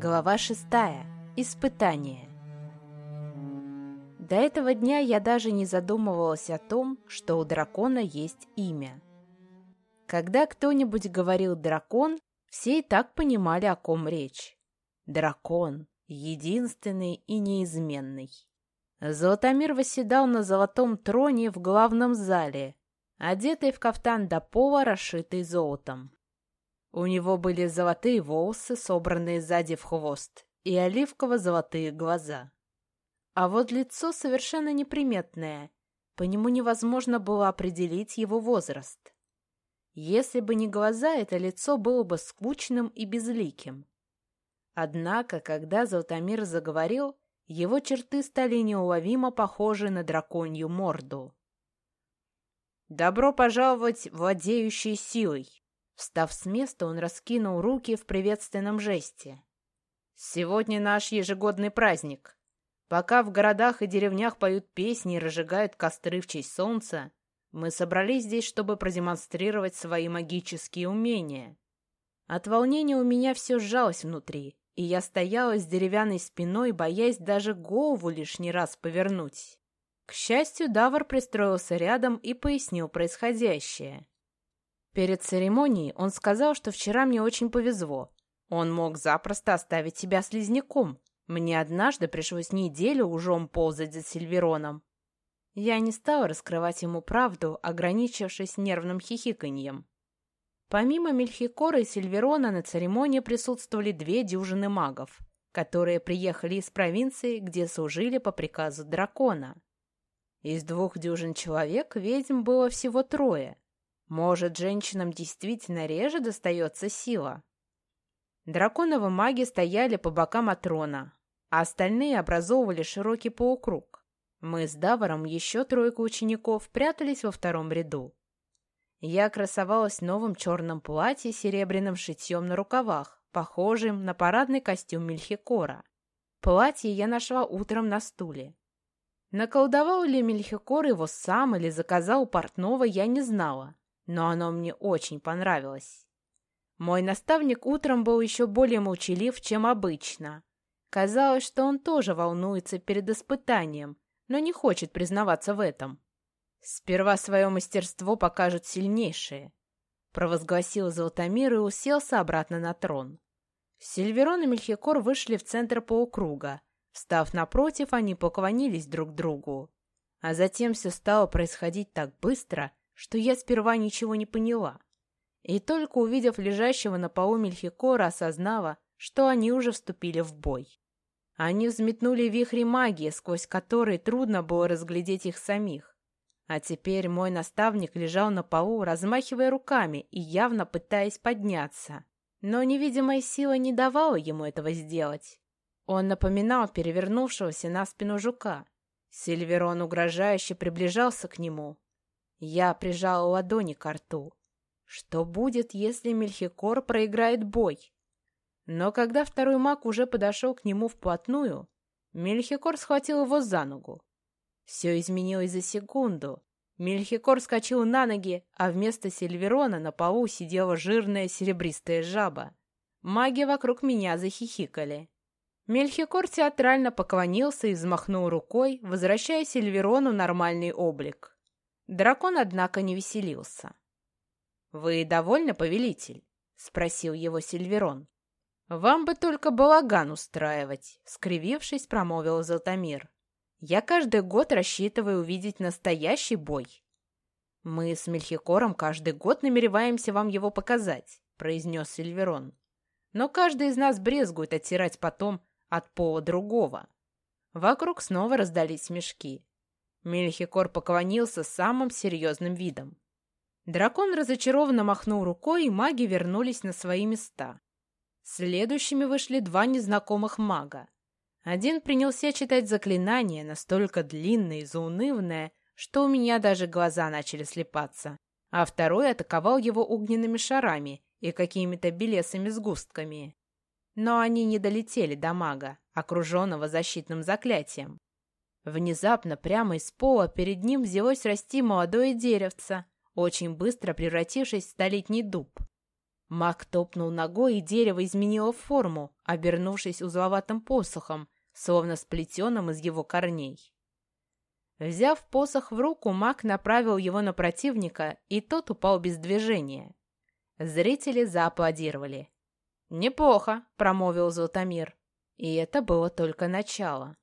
Глава шестая. Испытание. До этого дня я даже не задумывалась о том, что у дракона есть имя. Когда кто-нибудь говорил «дракон», все и так понимали, о ком речь. Дракон, единственный и неизменный. Золотомир восседал на золотом троне в главном зале, одетый в кафтан до пола, расшитый золотом. У него были золотые волосы, собранные сзади в хвост, и оливково-золотые глаза. А вот лицо совершенно неприметное, по нему невозможно было определить его возраст. Если бы не глаза, это лицо было бы скучным и безликим. Однако, когда Золотомир заговорил, его черты стали неуловимо похожи на драконью морду. «Добро пожаловать, владеющий силой!» Встав с места, он раскинул руки в приветственном жесте. «Сегодня наш ежегодный праздник. Пока в городах и деревнях поют песни и разжигают костры в честь солнца, мы собрались здесь, чтобы продемонстрировать свои магические умения. От волнения у меня все сжалось внутри, и я стояла с деревянной спиной, боясь даже голову лишний раз повернуть. К счастью, Давар пристроился рядом и пояснил происходящее. Перед церемонией он сказал, что вчера мне очень повезло. Он мог запросто оставить себя слизняком. Мне однажды пришлось неделю ужом ползать за Сильвероном. Я не стала раскрывать ему правду, ограничившись нервным хихиканьем. Помимо Мельхикора и Сильверона на церемонии присутствовали две дюжины магов, которые приехали из провинции, где служили по приказу дракона. Из двух дюжин человек ведьм было всего трое, может, женщинам действительно реже достается сила? Драконовы маги стояли по бокам от трона, а остальные образовывали широкий полукруг. Мы с Даваром, еще тройка учеников, прятались во втором ряду. Я красовалась в новом черном платье с серебряным шитьем на рукавах, похожим на парадный костюм Мельхикора. Платье я нашла утром на стуле. Наколдовал ли Мельхикор его сам или заказал портного, я не знала но оно мне очень понравилось. Мой наставник утром был еще более молчалив, чем обычно. Казалось, что он тоже волнуется перед испытанием, но не хочет признаваться в этом. «Сперва свое мастерство покажут сильнейшие», — провозгласил Золотомир и уселся обратно на трон. Сильверон и Мельхикор вышли в центр полукруга. Встав напротив, они поклонились друг другу. А затем все стало происходить так быстро, что я сперва ничего не поняла. И только увидев лежащего на полу Мельхикора, осознала, что они уже вступили в бой. Они взметнули вихри магии, сквозь которые трудно было разглядеть их самих. А теперь мой наставник лежал на полу, размахивая руками и явно пытаясь подняться. Но невидимая сила не давала ему этого сделать. Он напоминал перевернувшегося на спину жука. Сильверон угрожающе приближался к нему, я прижала ладони к рту. Что будет, если Мельхикор проиграет бой? Но когда второй маг уже подошел к нему вплотную, Мельхикор схватил его за ногу. Все изменилось за секунду. Мельхикор скачал на ноги, а вместо Сильверона на полу сидела жирная серебристая жаба. Маги вокруг меня захихикали. Мельхикор театрально поклонился и взмахнул рукой, возвращая Сильверону нормальный облик. Дракон, однако, не веселился. «Вы довольны, повелитель?» — спросил его Сильверон. «Вам бы только балаган устраивать», — скривившись, промовил Золотомир. «Я каждый год рассчитываю увидеть настоящий бой». «Мы с Мельхикором каждый год намереваемся вам его показать», — произнес Сильверон. «Но каждый из нас брезгует оттирать потом от пола другого». Вокруг снова раздались мешки. Мельхикор поклонился самым серьезным видом. Дракон разочарованно махнул рукой, и маги вернулись на свои места. Следующими вышли два незнакомых мага. Один принялся читать заклинание, настолько длинное и заунывное, что у меня даже глаза начали слепаться, а второй атаковал его огненными шарами и какими-то белесыми сгустками. Но они не долетели до мага, окруженного защитным заклятием. Внезапно прямо из пола перед ним взялось расти молодое деревце, очень быстро превратившись в столетний дуб. Маг топнул ногой, и дерево изменило форму, обернувшись узловатым посохом, словно сплетенным из его корней. Взяв посох в руку, маг направил его на противника, и тот упал без движения. Зрители зааплодировали. «Неплохо», — промовил Золотомир. И это было только начало.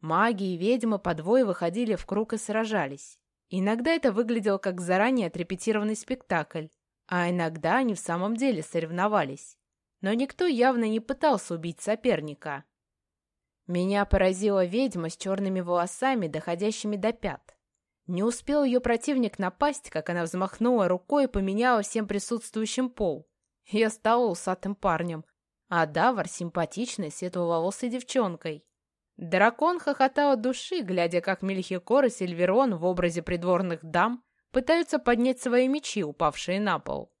Маги и ведьмы по двое выходили в круг и сражались. Иногда это выглядело как заранее отрепетированный спектакль, а иногда они в самом деле соревновались. Но никто явно не пытался убить соперника. Меня поразила ведьма с черными волосами, доходящими до пят. Не успел ее противник напасть, как она взмахнула рукой и поменяла всем присутствующим пол. Я стала усатым парнем, а Давар — симпатичной светловолосой девчонкой. Дракон хохотал от души, глядя, как Мельхикор и Сильверон в образе придворных дам пытаются поднять свои мечи, упавшие на пол.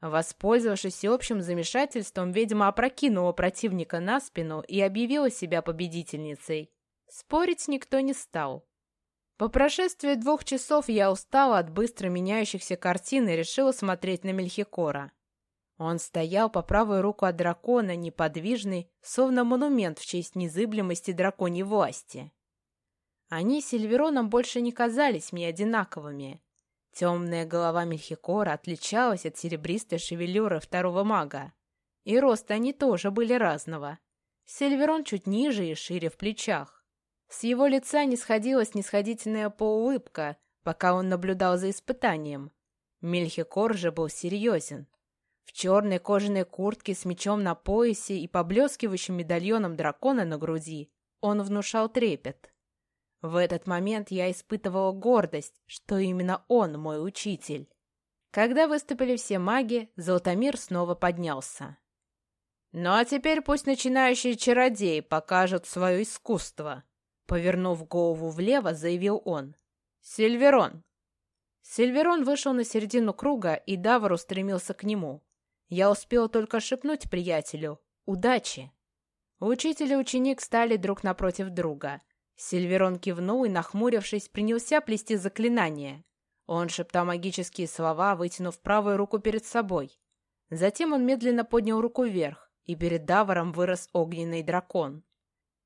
Воспользовавшись всеобщим замешательством, ведьма опрокинула противника на спину и объявила себя победительницей. Спорить никто не стал. По прошествии двух часов я устала от быстро меняющихся картин и решила смотреть на Мельхикора. Он стоял по правую руку от дракона, неподвижный, словно монумент в честь незыблемости драконьей власти. Они с Сильвероном больше не казались мне одинаковыми. Темная голова Мельхикора отличалась от серебристой шевелюры второго мага. И рост они тоже были разного. Сильверон чуть ниже и шире в плечах. С его лица не сходила снисходительная полуулыбка, пока он наблюдал за испытанием. Мельхикор же был серьезен. В черной кожаной куртке с мечом на поясе и поблескивающим медальоном дракона на груди он внушал трепет. В этот момент я испытывала гордость, что именно он мой учитель. Когда выступили все маги, Золотомир снова поднялся. «Ну а теперь пусть начинающие чародеи покажут свое искусство», повернув голову влево, заявил он. «Сильверон!» Сильверон вышел на середину круга, и Давар устремился к нему. Я успел только шепнуть приятелю «Удачи!». Учитель и ученик стали друг напротив друга. Сильверон кивнул и, нахмурившись, принялся плести заклинание. Он шептал магические слова, вытянув правую руку перед собой. Затем он медленно поднял руку вверх, и перед Даваром вырос огненный дракон.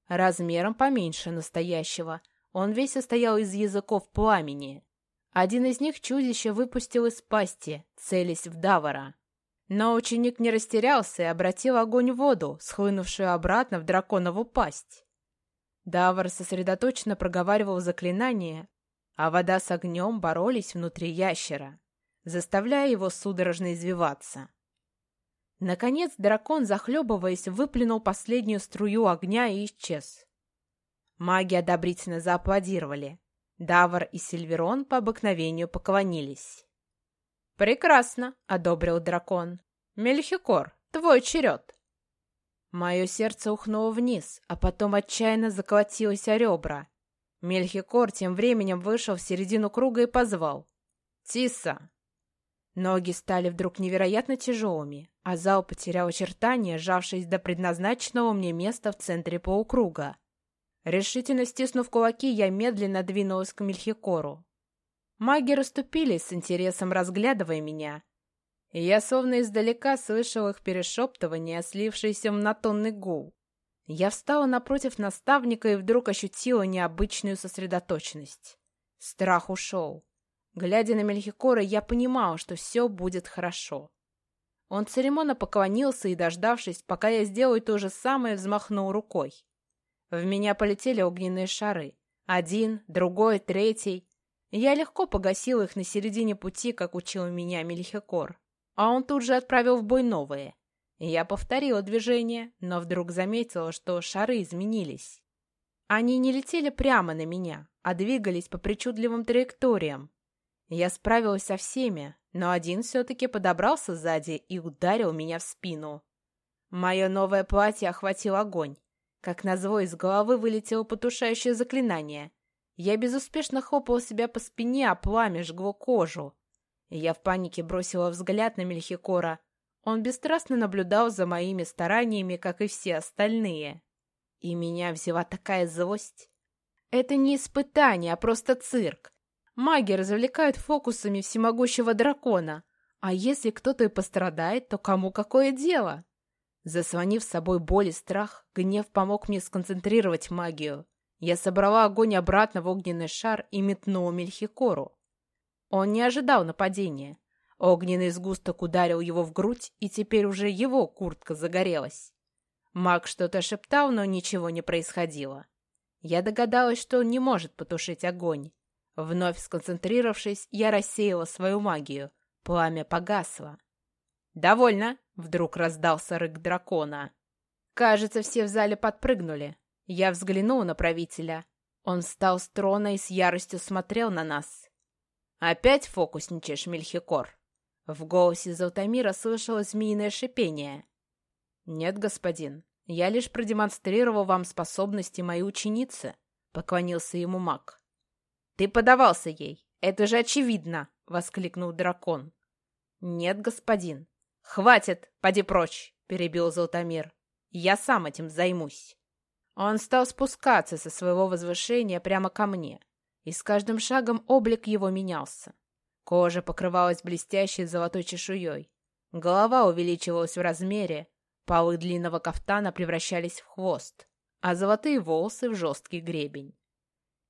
Размером поменьше настоящего, он весь состоял из языков пламени. Один из них чудище выпустил из пасти, целясь в Давара. Но ученик не растерялся и обратил огонь в воду, схлынувшую обратно в драконову пасть. Давар сосредоточенно проговаривал заклинание, а вода с огнем боролись внутри ящера, заставляя его судорожно извиваться. Наконец дракон, захлебываясь, выплюнул последнюю струю огня и исчез. Маги одобрительно зааплодировали. Давар и Сильверон по обыкновению поклонились. «Прекрасно!» — одобрил дракон. «Мельхикор, твой черед!» Мое сердце ухнуло вниз, а потом отчаянно заколотилось о ребра. Мельхикор тем временем вышел в середину круга и позвал. «Тиса!» Ноги стали вдруг невероятно тяжелыми, а зал потерял очертания, сжавшись до предназначенного мне места в центре полукруга. Решительно стиснув кулаки, я медленно двинулась к Мельхикору. Маги расступились с интересом, разглядывая меня. Я словно издалека слышал их перешептывание, слившееся в монотонный гул. Я встала напротив наставника и вдруг ощутила необычную сосредоточенность. Страх ушел. Глядя на Мельхикора, я понимал, что все будет хорошо. Он церемонно поклонился и, дождавшись, пока я сделаю то же самое, взмахнул рукой. В меня полетели огненные шары. Один, другой, третий. Я легко погасил их на середине пути, как учил меня Мельхикор. А он тут же отправил в бой новые. Я повторила движение, но вдруг заметила, что шары изменились. Они не летели прямо на меня, а двигались по причудливым траекториям. Я справилась со всеми, но один все-таки подобрался сзади и ударил меня в спину. Мое новое платье охватил огонь. Как назло, из головы вылетело потушающее заклинание, я безуспешно хлопала себя по спине, а пламя жгло кожу. Я в панике бросила взгляд на Мельхикора. Он бесстрастно наблюдал за моими стараниями, как и все остальные. И меня взяла такая злость. Это не испытание, а просто цирк. Маги развлекают фокусами всемогущего дракона, А если кто-то и пострадает, то кому какое дело? Заслонив с собой боль и страх, гнев помог мне сконцентрировать магию. Я собрала огонь обратно в огненный шар и метнула Мельхикору. Он не ожидал нападения. Огненный сгусток ударил его в грудь, и теперь уже его куртка загорелась. Маг что-то шептал, но ничего не происходило. Я догадалась, что он не может потушить огонь. Вновь сконцентрировавшись, я рассеяла свою магию. Пламя погасло. «Довольно!» — вдруг раздался рык дракона. Кажется, все в зале подпрыгнули. Я взглянула на правителя. Он встал с трона и с яростью смотрел на нас. «Опять фокусничаешь, Мельхикор?» В голосе Золотомира слышалось змеиное шипение. «Нет, господин, я лишь продемонстрировал вам способности моей ученицы», — поклонился ему маг. «Ты подавался ей, это же очевидно!» — воскликнул дракон. «Нет, господин». «Хватит, поди прочь!» — перебил Золотомир. «Я сам этим займусь». Он стал спускаться со своего возвышения прямо ко мне, и с каждым шагом облик его менялся. Кожа покрывалась блестящей золотой чешуей. Голова увеличивалась в размере, полы длинного кафтана превращались в хвост, а золотые волосы в жесткий гребень.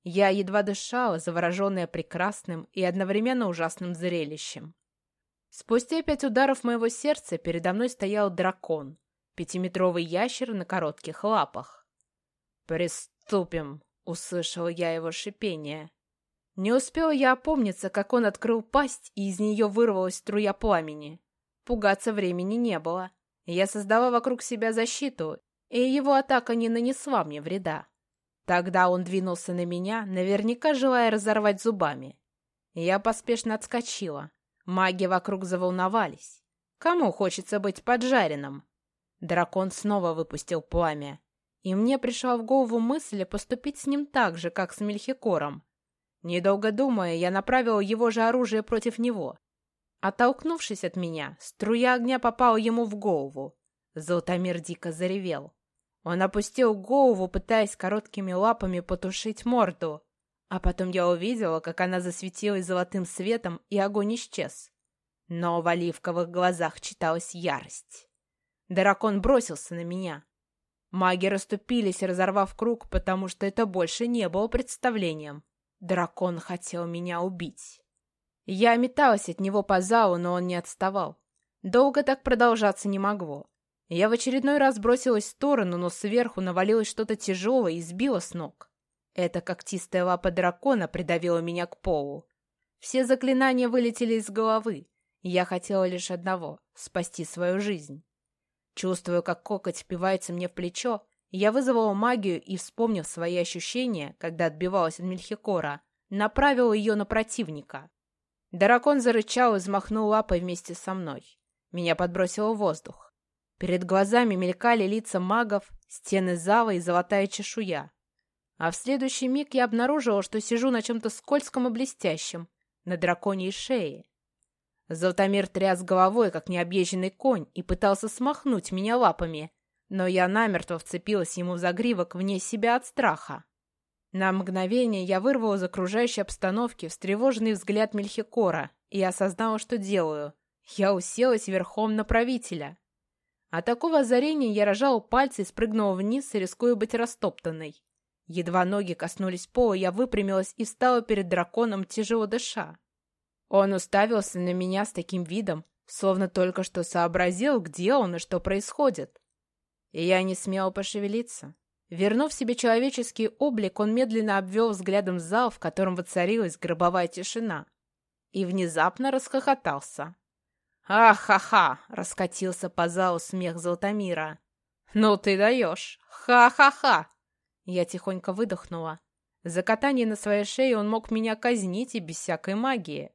Я едва дышала, завороженная прекрасным и одновременно ужасным зрелищем. Спустя пять ударов моего сердца передо мной стоял дракон, пятиметровый ящер на коротких лапах. «Приступим!» — услышала я его шипение. Не успела я опомниться, как он открыл пасть, и из нее вырвалась струя пламени. Пугаться времени не было. Я создала вокруг себя защиту, и его атака не нанесла мне вреда. Тогда он двинулся на меня, наверняка желая разорвать зубами. Я поспешно отскочила. Маги вокруг заволновались. Кому хочется быть поджаренным? Дракон снова выпустил пламя. И мне пришла в голову мысль поступить с ним так же, как с Мельхикором. Недолго думая, я направил его же оружие против него. Оттолкнувшись от меня, струя огня попала ему в голову. Золотомир дико заревел. Он опустил голову, пытаясь короткими лапами потушить морду. А потом я увидела, как она засветилась золотым светом, и огонь исчез. Но в оливковых глазах читалась ярость. Дракон бросился на меня. Маги расступились, разорвав круг, потому что это больше не было представлением. Дракон хотел меня убить. Я металась от него по залу, но он не отставал. Долго так продолжаться не могло. Я в очередной раз бросилась в сторону, но сверху навалилось что-то тяжелое и сбило с ног. Эта когтистая лапа дракона придавила меня к полу. Все заклинания вылетели из головы. Я хотела лишь одного — спасти свою жизнь. Чувствую, как коготь впивается мне в плечо, я вызвала магию и, вспомнив свои ощущения, когда отбивалась от Мельхикора, направила ее на противника. Дракон зарычал и взмахнул лапой вместе со мной. Меня подбросило в воздух. Перед глазами мелькали лица магов, стены зала и золотая чешуя. А в следующий миг я обнаружила, что сижу на чем-то скользком и блестящем, на драконьей шее. Золотомир тряс головой, как необъезженный конь, и пытался смахнуть меня лапами, но я намертво вцепилась ему в загривок вне себя от страха. На мгновение я вырвала из окружающей обстановки встревоженный взгляд Мельхикора и осознала, что делаю. Я уселась верхом на правителя. От такого озарения я рожала пальцы и спрыгнула вниз, рискуя быть растоптанной. Едва ноги коснулись пола, я выпрямилась и встала перед драконом, тяжело дыша. Он уставился на меня с таким видом, словно только что сообразил, где он и что происходит. И я не смела пошевелиться. Вернув себе человеческий облик, он медленно обвел взглядом зал, в котором воцарилась гробовая тишина. И внезапно расхохотался. «Ах-ха-ха!» — раскатился по залу смех Золотомира. «Ну ты даешь! Ха-ха-ха!» Я тихонько выдохнула. За катание на своей шее он мог меня казнить и без всякой магии.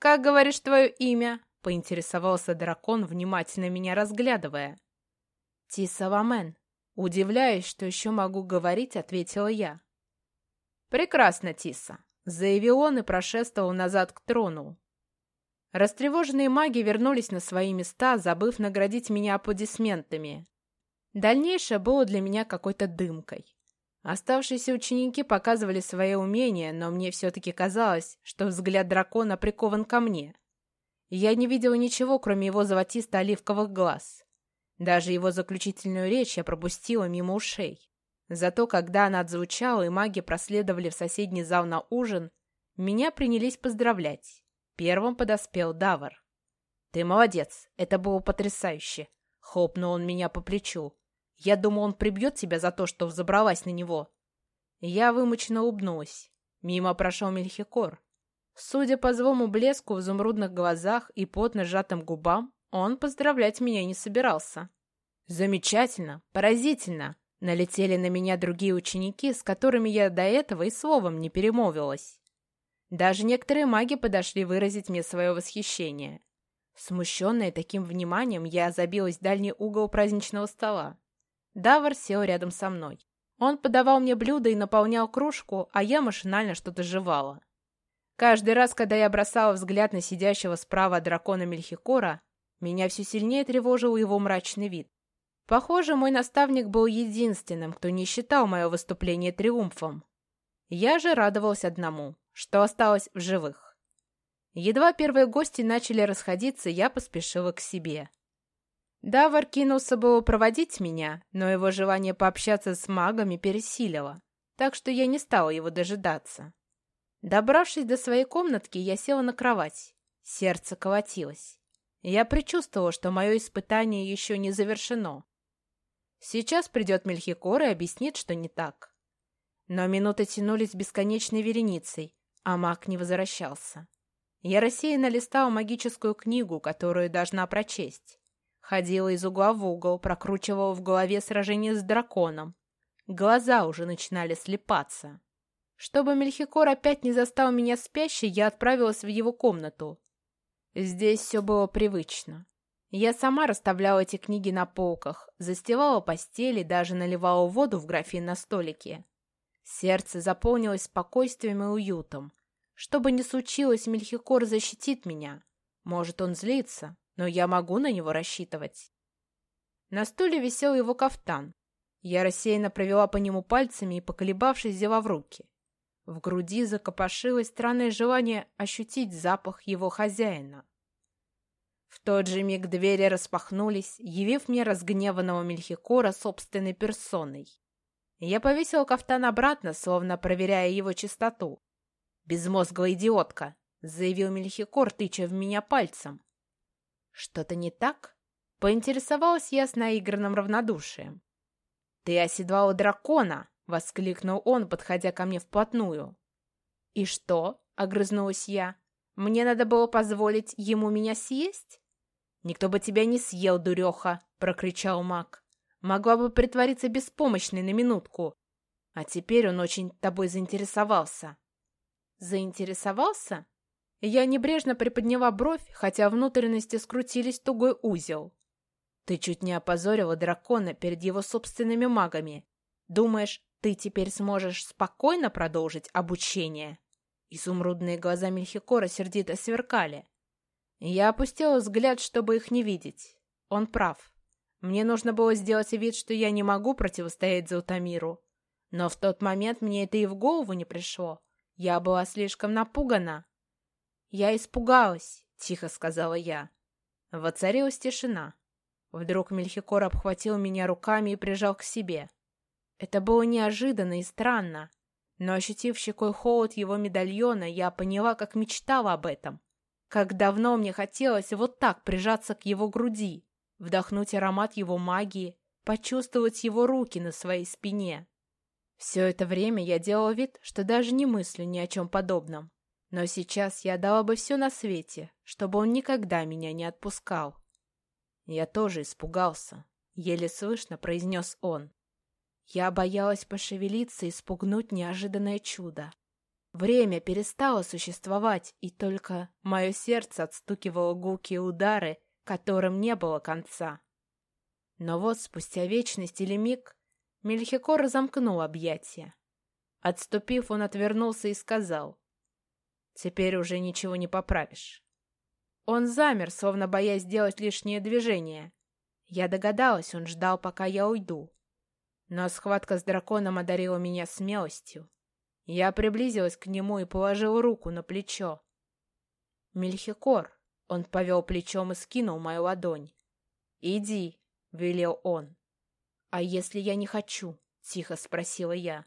«Как говоришь твое имя?» — поинтересовался дракон, внимательно меня разглядывая. «Тисавамен». Удивляясь, что еще могу говорить, ответила я. «Прекрасно, Тиса», — заявил он и прошествовал назад к трону. Растревоженные маги вернулись на свои места, забыв наградить меня аплодисментами. Дальнейшее было для меня какой-то дымкой. Оставшиеся ученики показывали свои умения, но мне все-таки казалось, что взгляд дракона прикован ко мне. Я не видела ничего, кроме его золотисто-оливковых глаз. Даже его заключительную речь я пропустила мимо ушей. Зато когда она отзвучала и маги проследовали в соседний зал на ужин, меня принялись поздравлять. Первым подоспел Давар. «Ты молодец, это было потрясающе!» — хлопнул он меня по плечу. «Я думал, он прибьет тебя за то, что взобралась на него». Я вымученно улыбнулась. Мимо прошел Мельхикор. Судя по злому блеску в изумрудных глазах и плотно сжатым губам, он поздравлять меня не собирался. «Замечательно! Поразительно!» Налетели на меня другие ученики, с которыми я до этого и словом не перемолвилась. Даже некоторые маги подошли выразить мне свое восхищение. Смущенная таким вниманием, я забилась в дальний угол праздничного стола. Давар сел рядом со мной. Он подавал мне блюдо и наполнял кружку, а я машинально что-то жевала. Каждый раз, когда я бросала взгляд на сидящего справа дракона Мельхикора, меня все сильнее тревожил его мрачный вид. Похоже, мой наставник был единственным, кто не считал мое выступление триумфом. Я же радовалась одному, что осталось в живых. Едва первые гости начали расходиться, я поспешила к себе. Давар кинулся было проводить меня, но его желание пообщаться с магами пересилило, так что я не стала его дожидаться. Добравшись до своей комнатки, я села на кровать. Сердце колотилось. Я предчувствовала, что мое испытание еще не завершено. Сейчас придет Мельхикор и объяснит, что не так. Но минуты тянулись бесконечной вереницей, а маг не возвращался. Я рассеянно листала магическую книгу, которую должна прочесть. Ходила из угла в угол, прокручивала в голове сражение с драконом. Глаза уже начинали слепаться. Чтобы Мельхикор опять не застал меня спящей, я отправилась в его комнату. Здесь все было привычно. Я сама расставляла эти книги на полках, застилала постели, даже наливала воду в графин на столике. Сердце заполнилось спокойствием и уютом. Что бы ни случилось, Мельхикор защитит меня. Может, он злится, но я могу на него рассчитывать. На стуле висел его кафтан. Я рассеянно провела по нему пальцами и, поколебавшись, взяла в руки. В груди закопошилось странное желание ощутить запах его хозяина. В тот же миг двери распахнулись, явив мне разгневанного Мельхикора собственной персоной. Я повесила кафтан обратно, словно проверяя его чистоту. «Безмозглая идиотка!» — заявил Мельхикор, тыча в меня пальцем. «Что-то не так?» — поинтересовалась я с наигранным равнодушием. «Ты оседлала дракона!» Воскликнул он, подходя ко мне вплотную. «И что?» — огрызнулась я. «Мне надо было позволить ему меня съесть?» «Никто бы тебя не съел, дуреха!» — прокричал маг. «Могла бы притвориться беспомощной на минутку. А теперь он очень тобой заинтересовался». «Заинтересовался?» Я небрежно приподняла бровь, хотя внутренности скрутились тугой узел. «Ты чуть не опозорила дракона перед его собственными магами. Думаешь, ты теперь сможешь спокойно продолжить обучение?» Изумрудные глаза Мельхикора сердито сверкали. Я опустила взгляд, чтобы их не видеть. Он прав. Мне нужно было сделать вид, что я не могу противостоять Заутамиру. Но в тот момент мне это и в голову не пришло. Я была слишком напугана. «Я испугалась», — тихо сказала я. Воцарилась тишина. Вдруг Мельхикор обхватил меня руками и прижал к себе. Это было неожиданно и странно, но, ощутив щекой холод его медальона, я поняла, как мечтала об этом. Как давно мне хотелось вот так прижаться к его груди, вдохнуть аромат его магии, почувствовать его руки на своей спине. Все это время я делала вид, что даже не мыслю ни о чем подобном. Но сейчас я дала бы все на свете, чтобы он никогда меня не отпускал. Я тоже испугался, еле слышно произнес он. Я боялась пошевелиться и спугнуть неожиданное чудо. Время перестало существовать, и только мое сердце отстукивало гулкие удары, которым не было конца. Но вот спустя вечность или миг Мельхикор разомкнул объятия. Отступив, он отвернулся и сказал, «Теперь уже ничего не поправишь». Он замер, словно боясь сделать лишнее движение. Я догадалась, он ждал, пока я уйду. Но схватка с драконом одарила меня смелостью. Я приблизилась к нему и положила руку на плечо. «Мельхикор!» Он повел плечом и скинул мою ладонь. «Иди», — велел он. «А если я не хочу?» — тихо спросила я.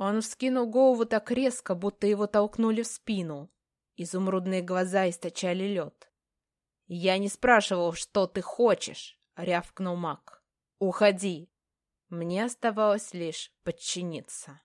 Он вскинул голову так резко, будто его толкнули в спину. Изумрудные глаза источали лед. «Я не спрашивал, что ты хочешь», — рявкнул маг. «Уходи». Мне оставалось лишь подчиниться.